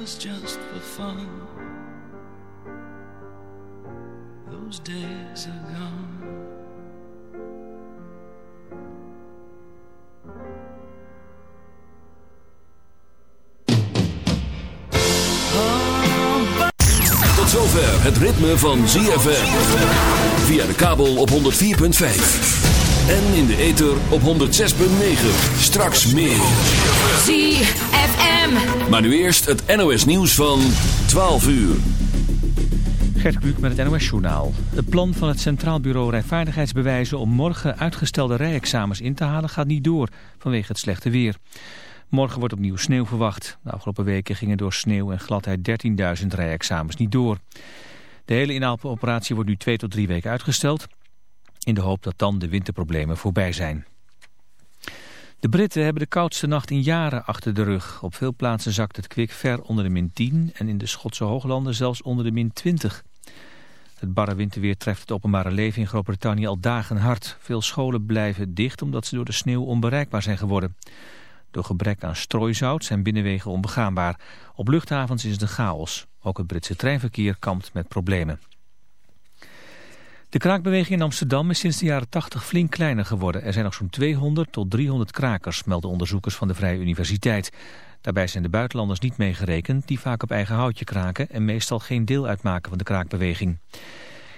was just for fun. Those days are gone. Tot zover het ritme van ZFM. Via de kabel op 104.5. En in de ether op 106.9. Straks meer. ZFM. Maar nu eerst het NOS nieuws van 12 uur. Gert Kluk met het NOS-journaal. Het plan van het Centraal Bureau Rijvaardigheidsbewijzen om morgen uitgestelde rijexamens in te halen gaat niet door vanwege het slechte weer. Morgen wordt opnieuw sneeuw verwacht. De afgelopen weken gingen door sneeuw en gladheid 13.000 rijexamens niet door. De hele inhaaloperatie wordt nu twee tot drie weken uitgesteld in de hoop dat dan de winterproblemen voorbij zijn. De Britten hebben de koudste nacht in jaren achter de rug. Op veel plaatsen zakt het kwik ver onder de min 10 en in de Schotse hooglanden zelfs onder de min 20. Het barre winterweer treft het openbare leven in Groot-Brittannië al dagen hard. Veel scholen blijven dicht omdat ze door de sneeuw onbereikbaar zijn geworden. Door gebrek aan strooizout zijn binnenwegen onbegaanbaar. Op luchthavens is een chaos. Ook het Britse treinverkeer kampt met problemen. De kraakbeweging in Amsterdam is sinds de jaren 80 flink kleiner geworden. Er zijn nog zo'n 200 tot 300 krakers, melden onderzoekers van de Vrije Universiteit. Daarbij zijn de buitenlanders niet meegerekend, die vaak op eigen houtje kraken en meestal geen deel uitmaken van de kraakbeweging.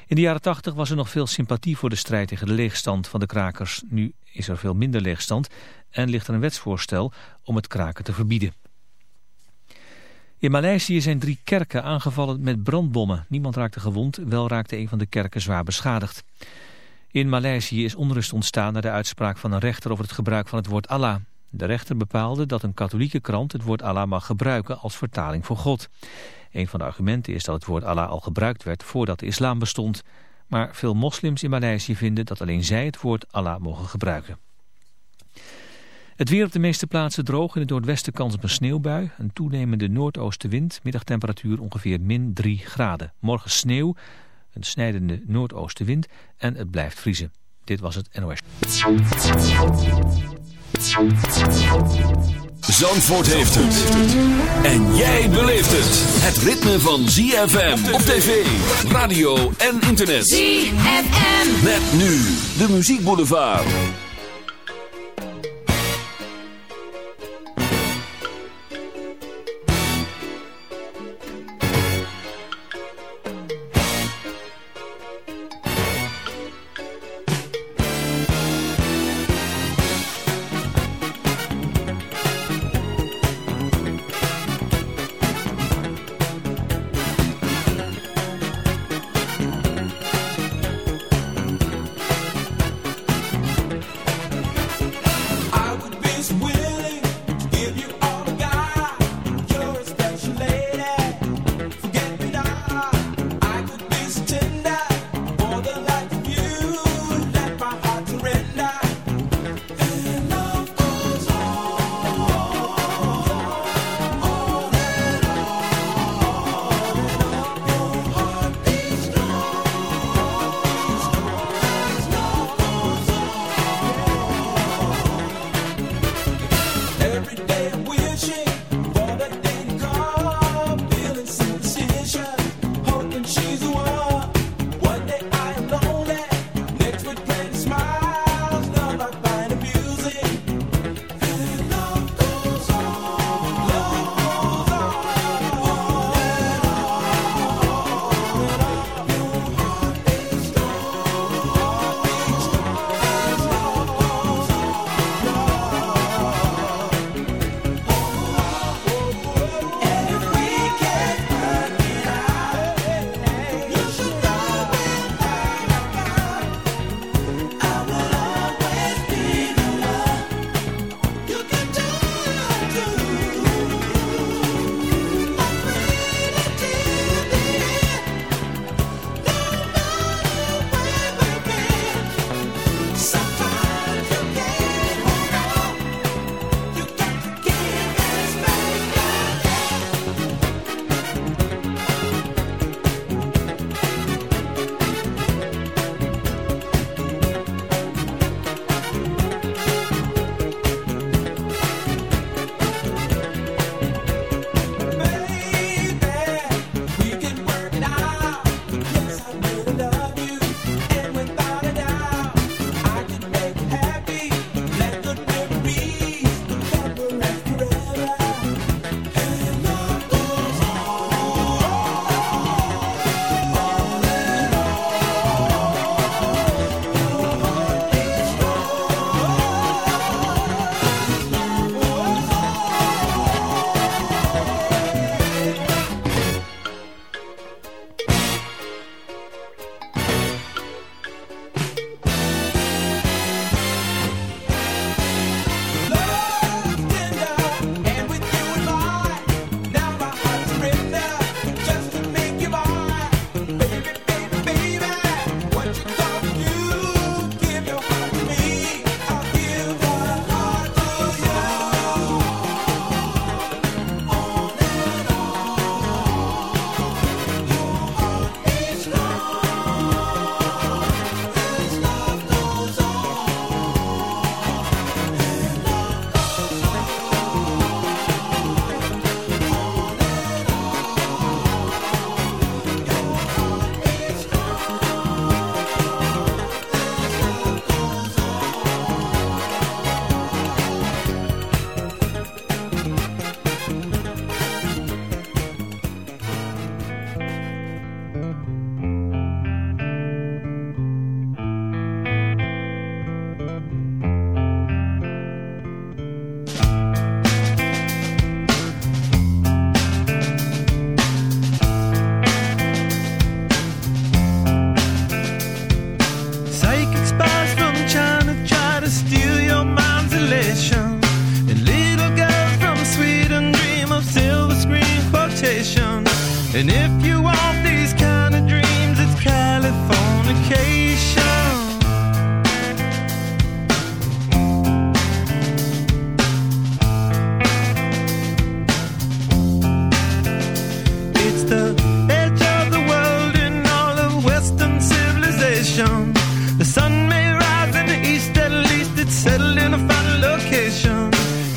In de jaren 80 was er nog veel sympathie voor de strijd tegen de leegstand van de krakers. Nu is er veel minder leegstand en ligt er een wetsvoorstel om het kraken te verbieden. In Maleisië zijn drie kerken aangevallen met brandbommen. Niemand raakte gewond, wel raakte een van de kerken zwaar beschadigd. In Maleisië is onrust ontstaan na de uitspraak van een rechter over het gebruik van het woord Allah. De rechter bepaalde dat een katholieke krant het woord Allah mag gebruiken als vertaling voor God. Een van de argumenten is dat het woord Allah al gebruikt werd voordat de islam bestond. Maar veel moslims in Maleisië vinden dat alleen zij het woord Allah mogen gebruiken. Het weer op de meeste plaatsen droog. In het noordwesten kans op een sneeuwbui. Een toenemende noordoostenwind. Middagtemperatuur ongeveer min 3 graden. Morgen sneeuw. Een snijdende noordoostenwind. En het blijft vriezen. Dit was het NOS. Zandvoort heeft het. En jij beleeft het. Het ritme van ZFM op tv, radio en internet. ZFM. Met nu de muziekboulevard. Yeah.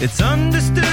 It's understood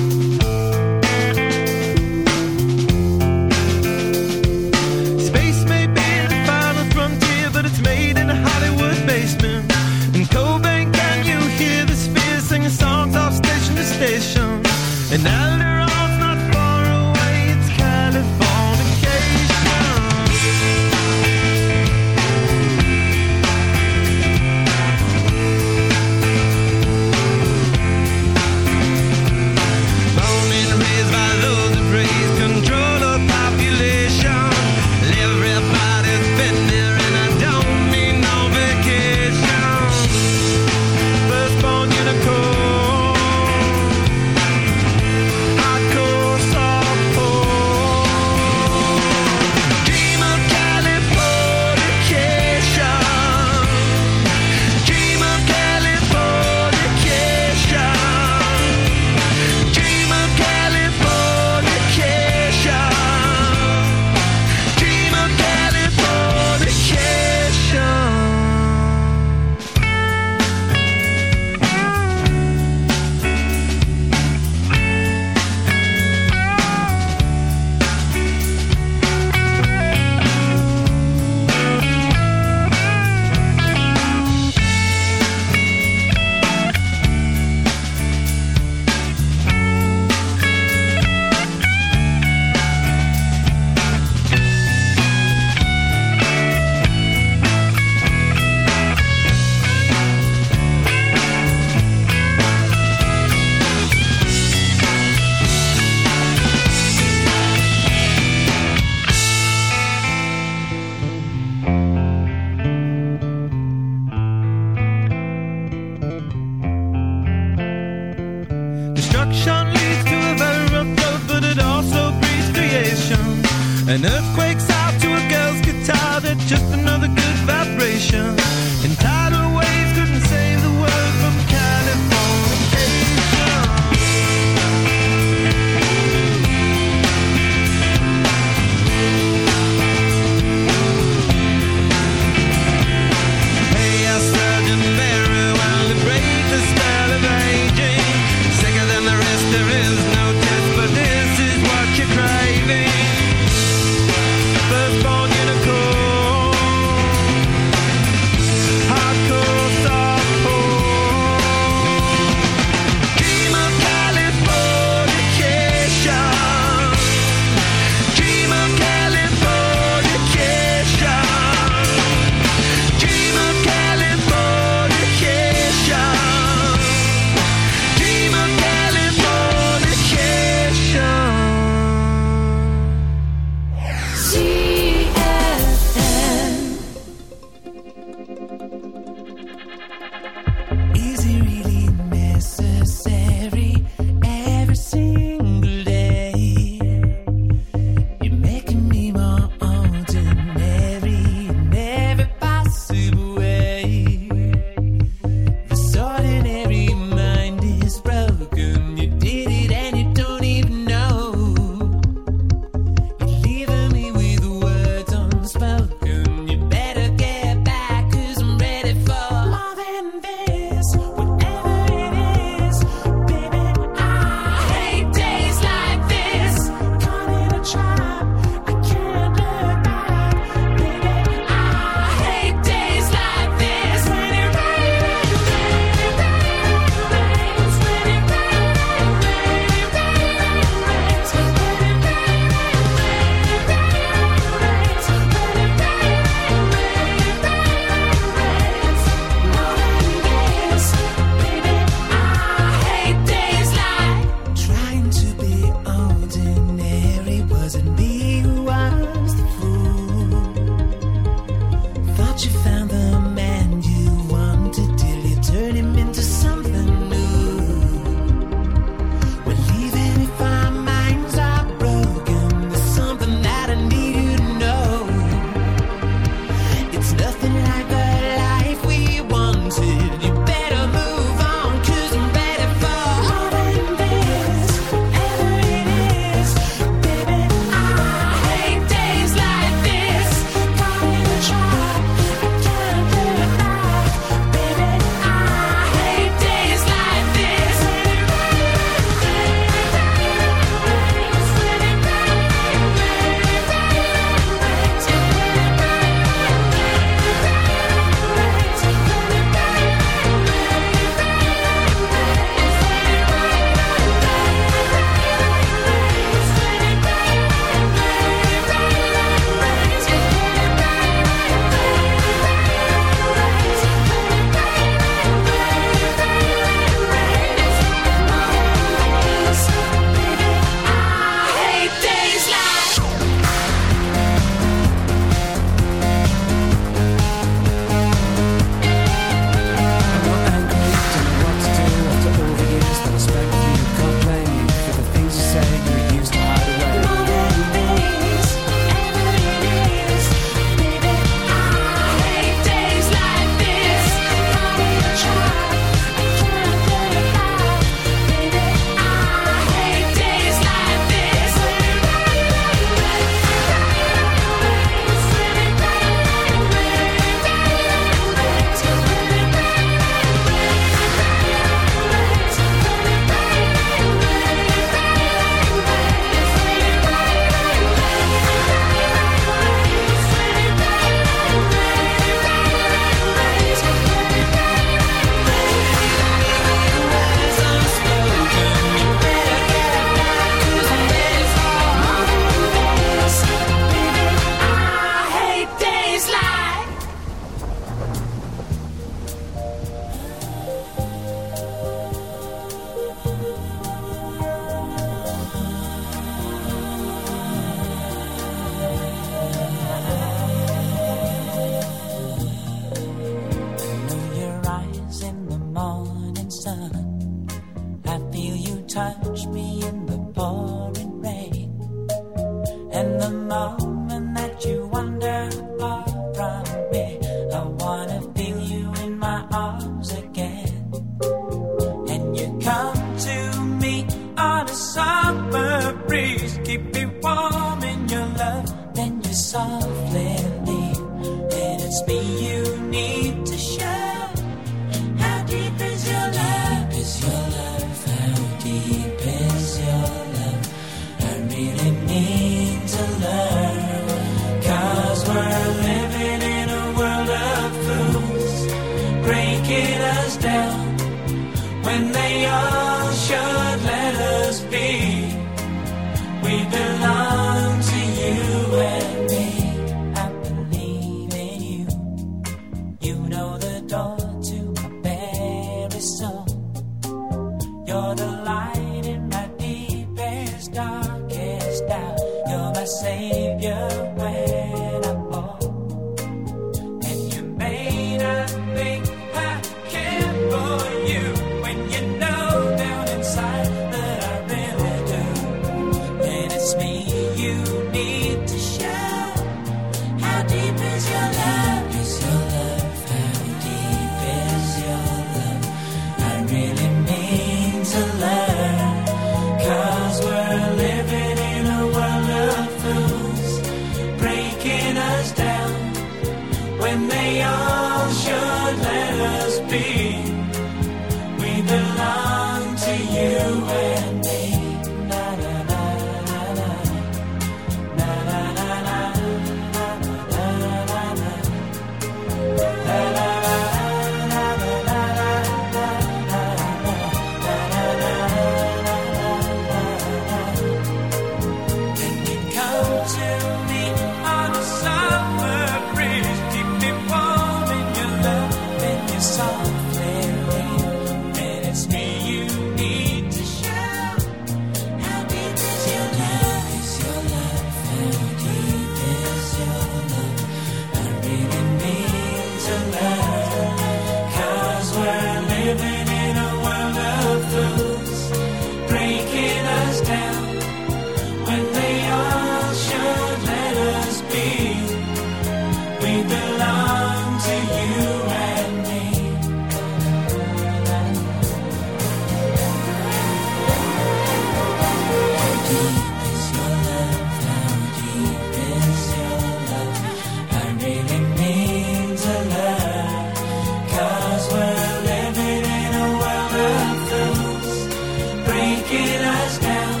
breaking us down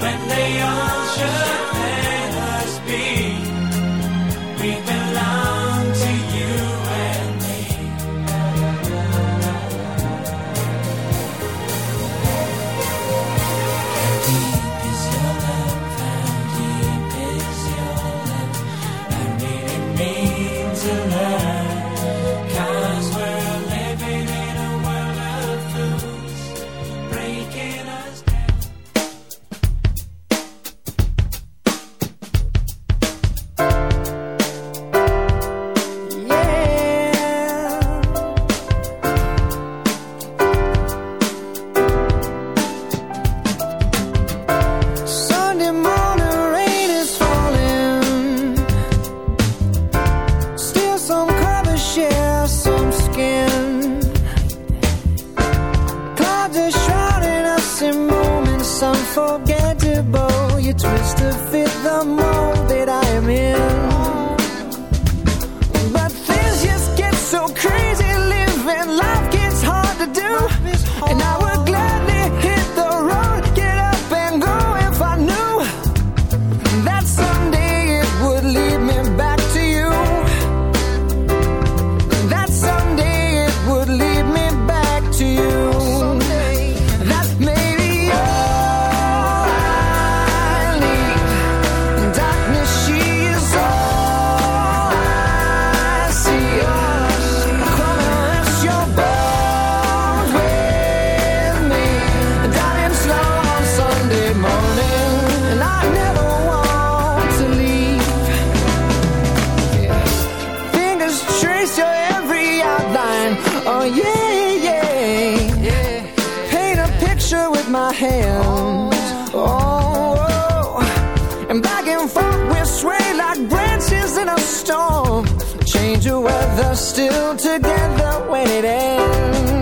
when they all should yeah, yeah. Paint a picture with my hands. Oh, oh. and back and forth we sway like branches in a storm. Change the weather, still together when it ends.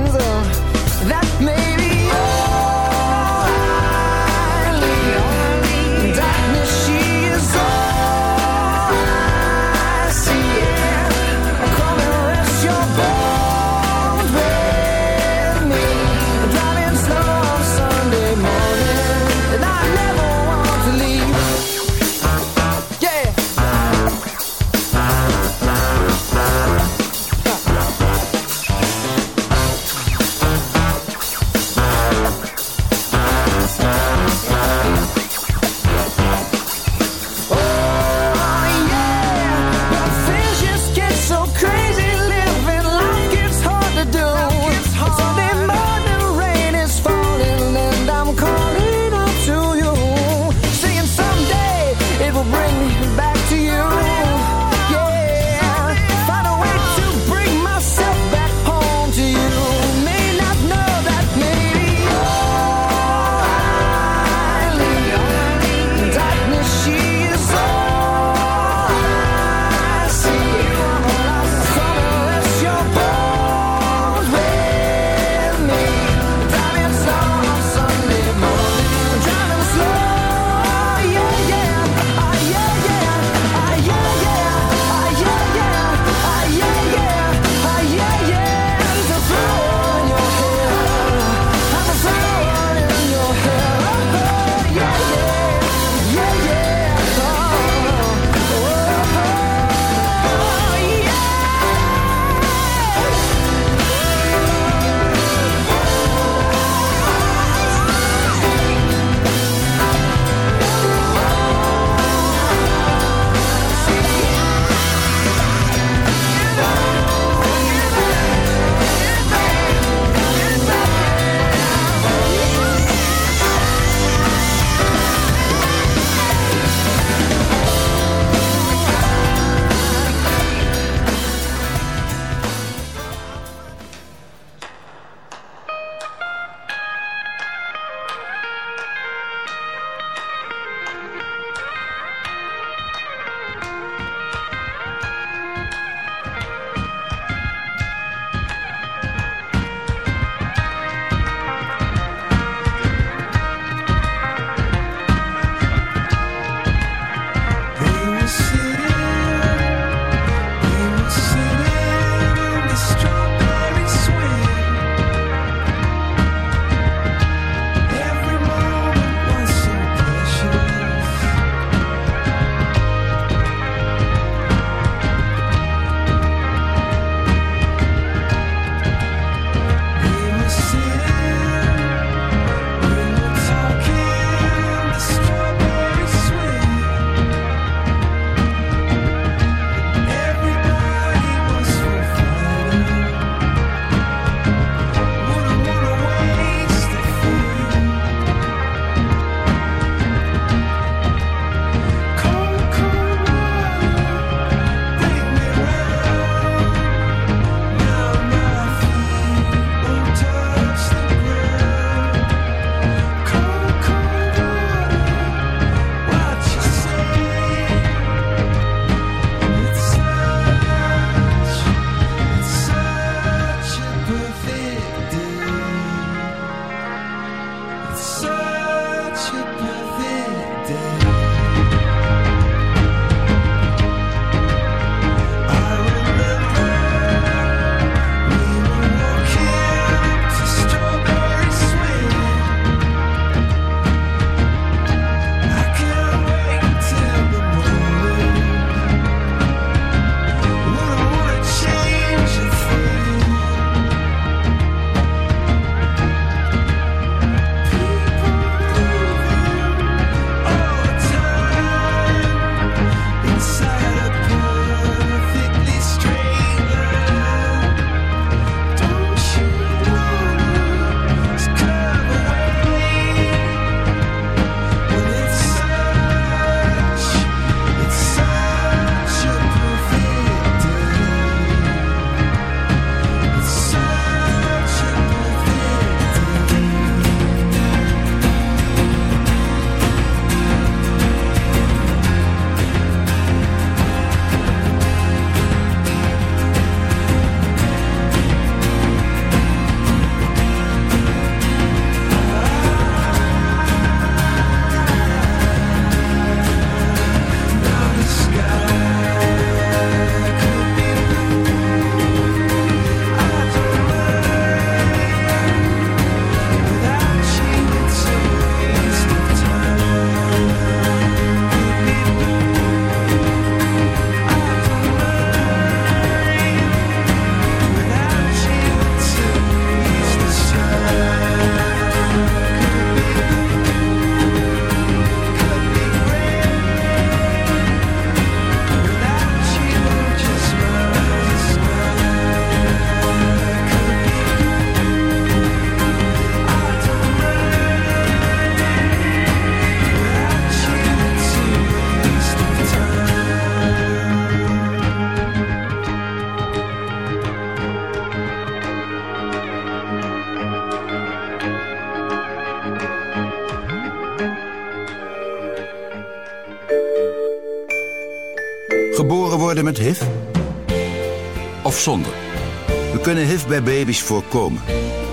baby's voorkomen.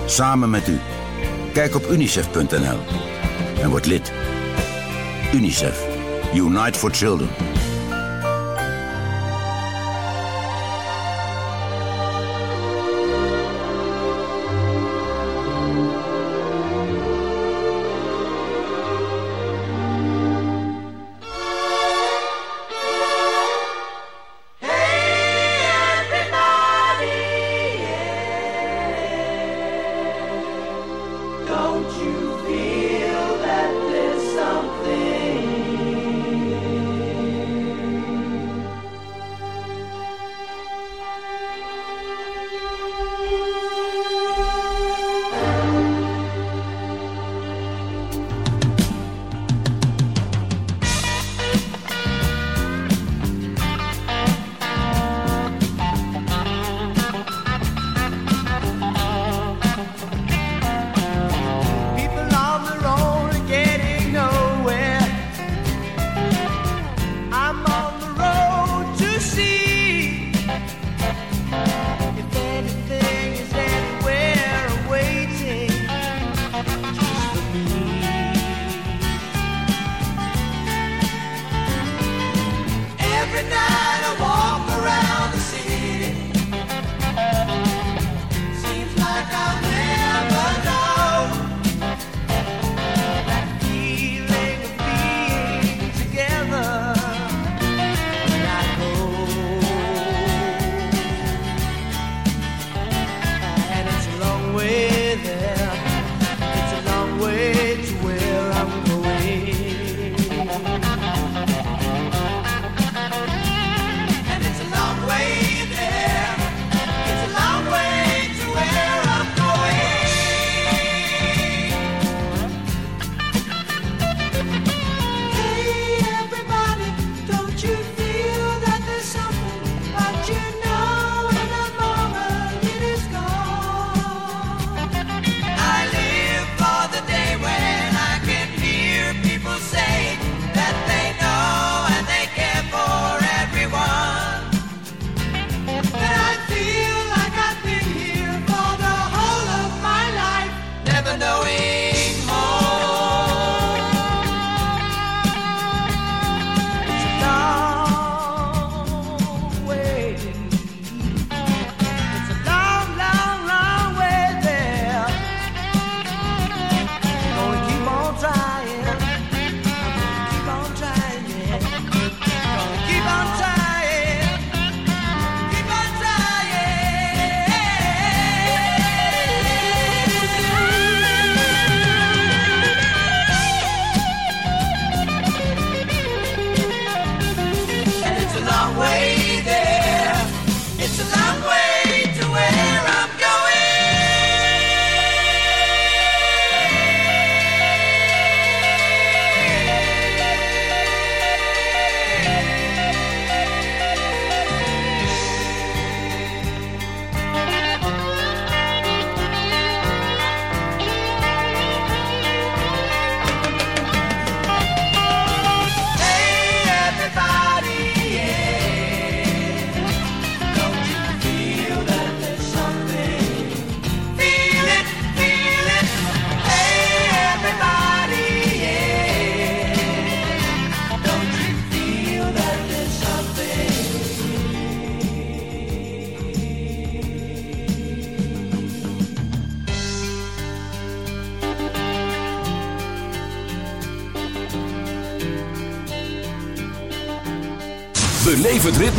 Samen met u. Kijk op unicef.nl en word lid. UNICEF. Unite for Children.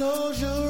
closure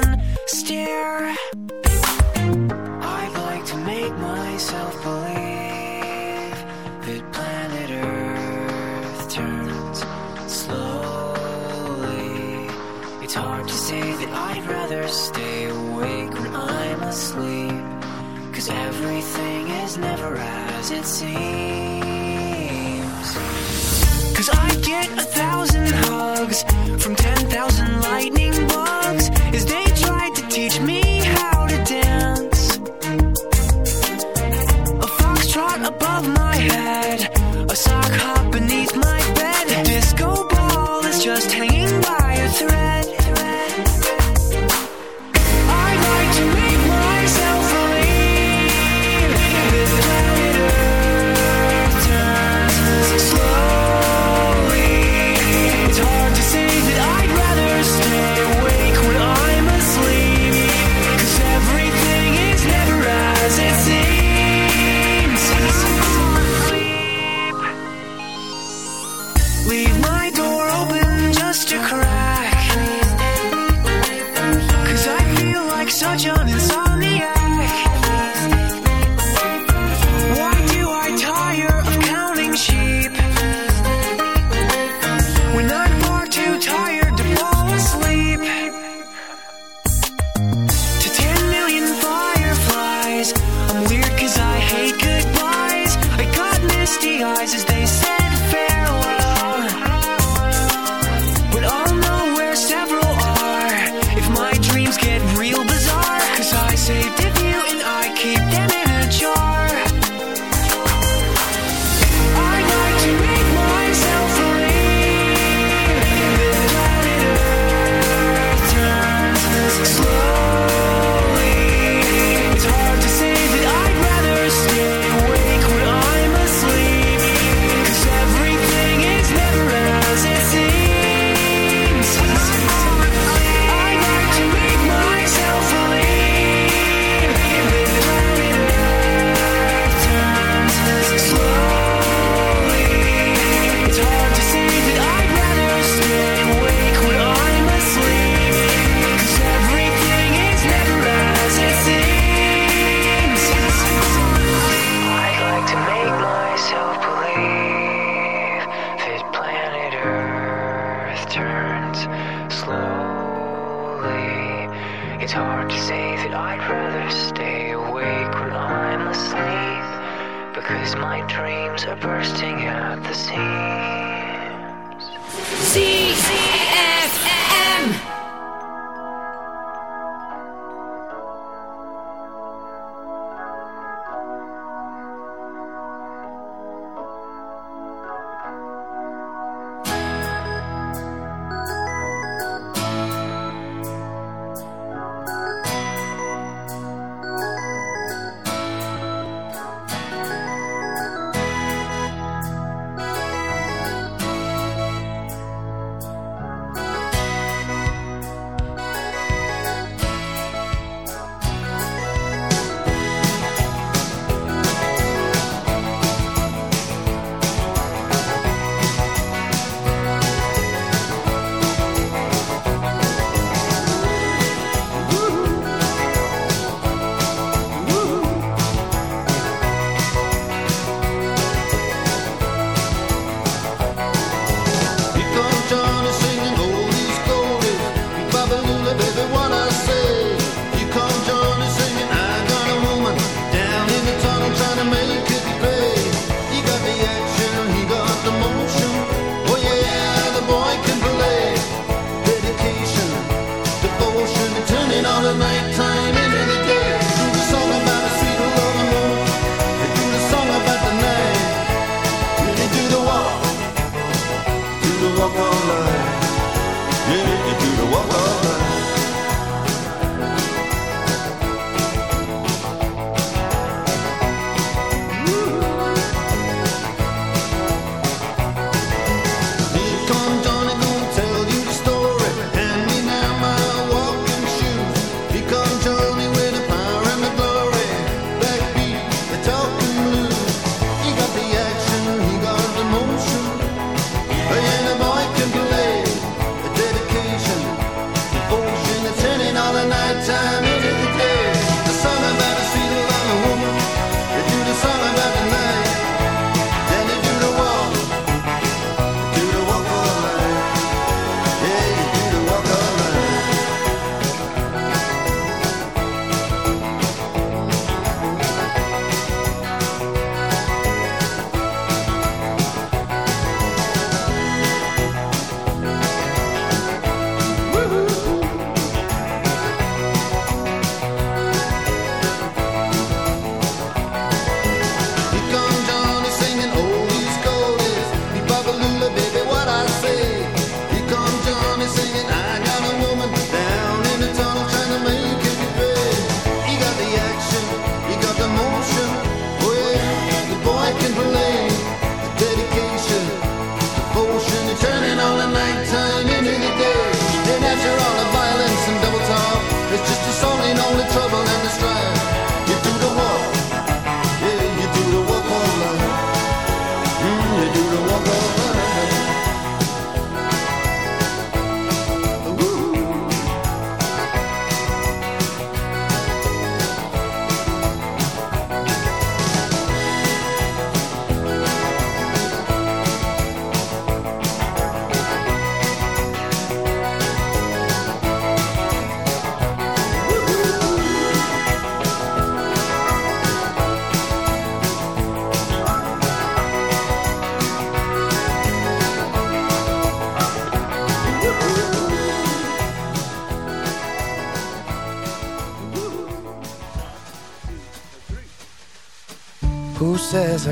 eyes as they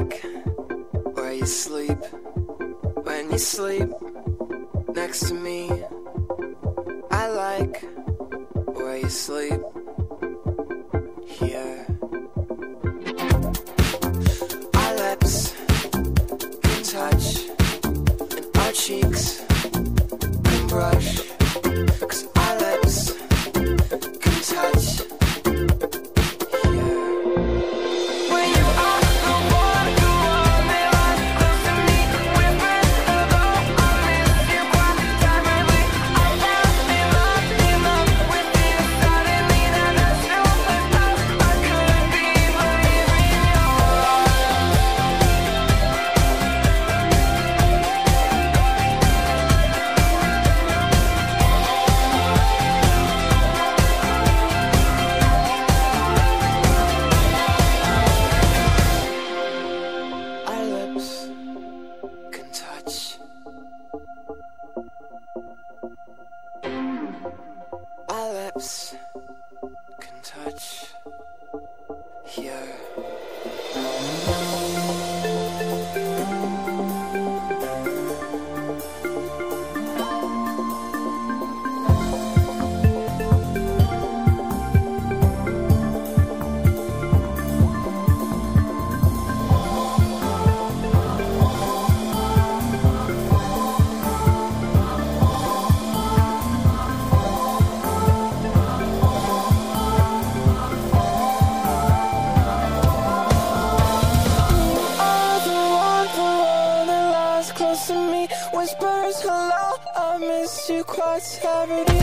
Where you sleep when you sleep next to me. I like where you sleep you quite terribly.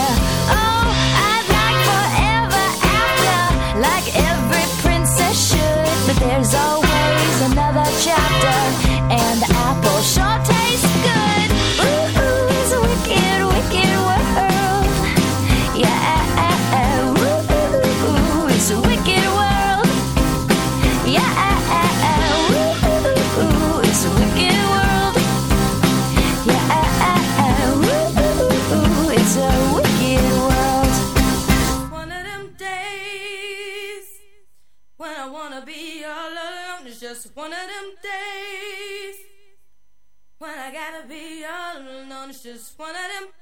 just one of them.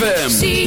ZFM.